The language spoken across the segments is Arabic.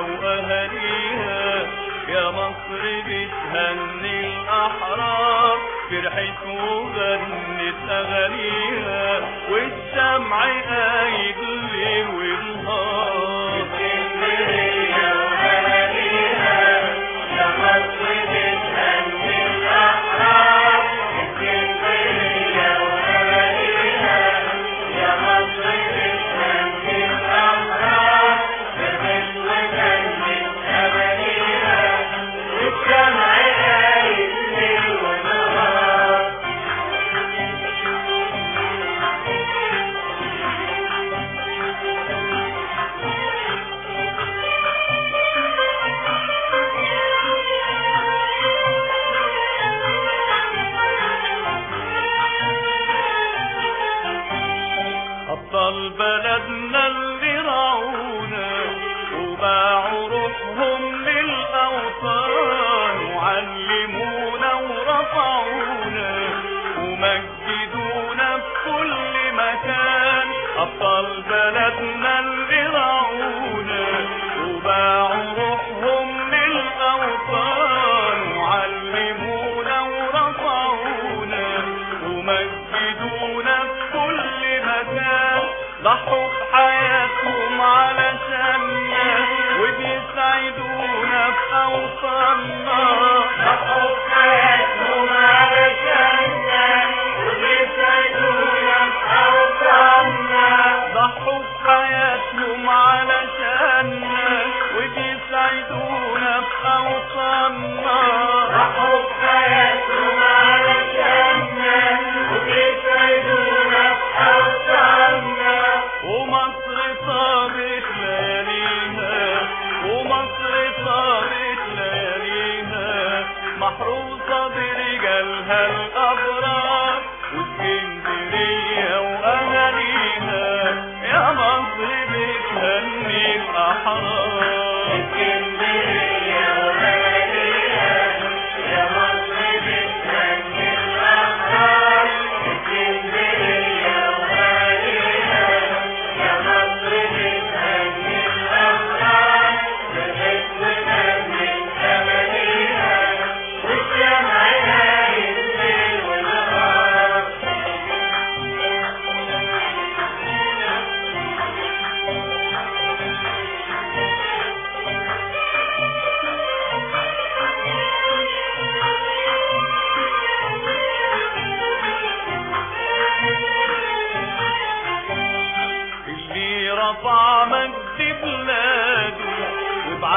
وأهاليها مصر بتهني الأحرار فرحت وغنت أغانيها. والشمع قايد أبطال بلدنا اللي رعونا وباعوا روحهم للأوطان وعلمونا ورفعونا ومجدونا في كل مكان. أبطال بلدنا اللي رعونا وباعوا روحهم للأوطان وعلمونا ورفعونا ومجدونا في كل مكان. ضحوا بحياتهم علشاننا وبيسعدونا في أوطاننا ضحوا in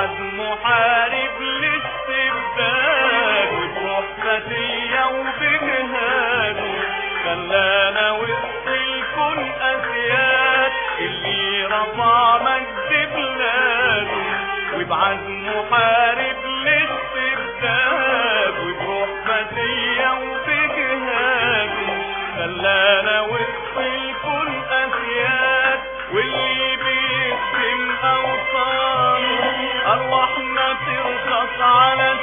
وبعد محارب للاستبداد وبروح فتية وبجهاده خلانا وسط الكون اللي رفع مجد بلاده ترخص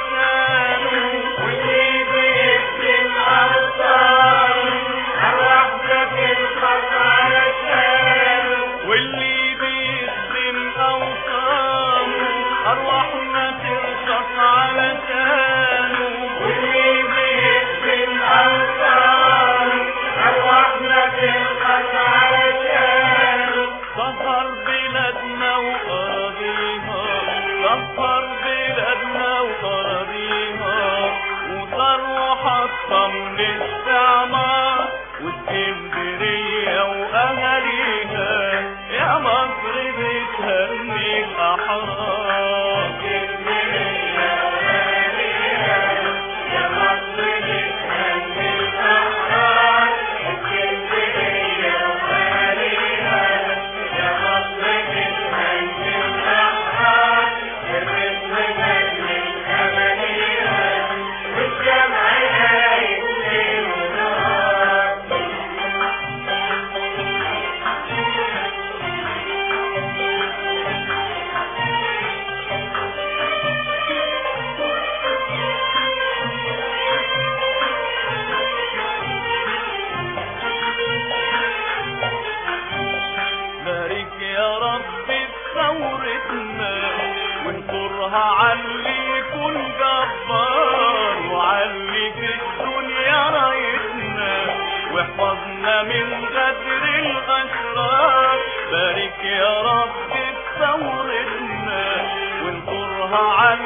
وحطم للاستعمار واسكندرية من غدر الأشرار. بارك يا رب الثور ثورتنا وانصرها على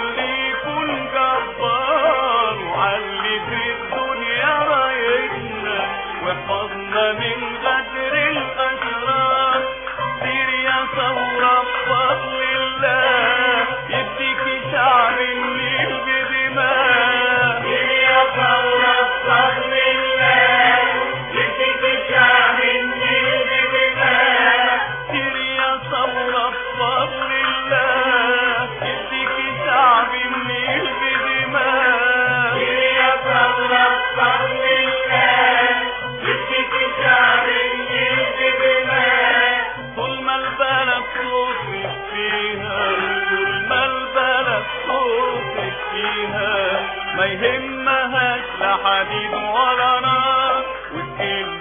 فيها. ما يهمهاش لا حديد ولا نار. والكلمة